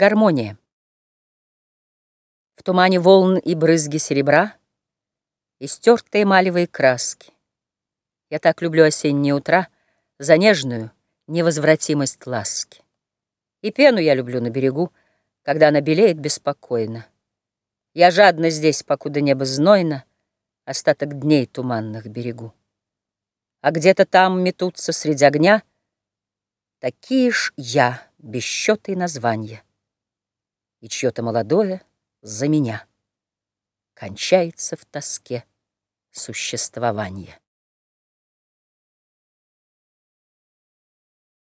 Гармония. В тумане волн и брызги серебра И стертые малевые краски. Я так люблю осенние утра За нежную невозвратимость ласки. И пену я люблю на берегу, Когда она белеет беспокойно. Я жадно здесь, покуда небо знойно, Остаток дней туманных берегу. А где-то там метутся среди огня Такие ж я, без счета и названия и чье-то молодое за меня кончается в тоске существование.